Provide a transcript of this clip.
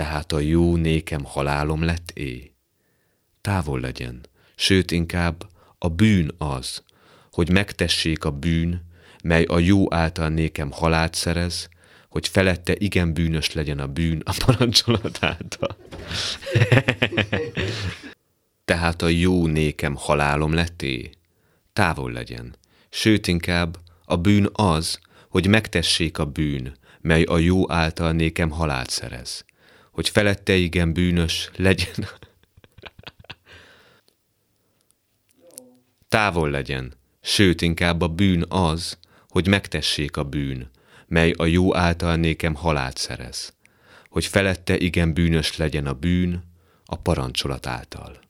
Tehát a jó nékem halálom lett é. Távol legyen, sőt inkább a bűn az, hogy megtessék a bűn, mely a jó által nékem halált szerez, hogy felette igen bűnös legyen a bűn a parancsolat által. Tehát a jó nékem halálom letté, távol legyen. Sőt inkább a bűn az, hogy megtessék a bűn, mely a jó által nékem halált szerez, hogy felette igen bűnös legyen. Távol legyen, sőt inkább a bűn az, hogy megtessék a bűn, mely a jó által nékem halált szerez, hogy felette igen bűnös legyen a bűn a parancsolat által.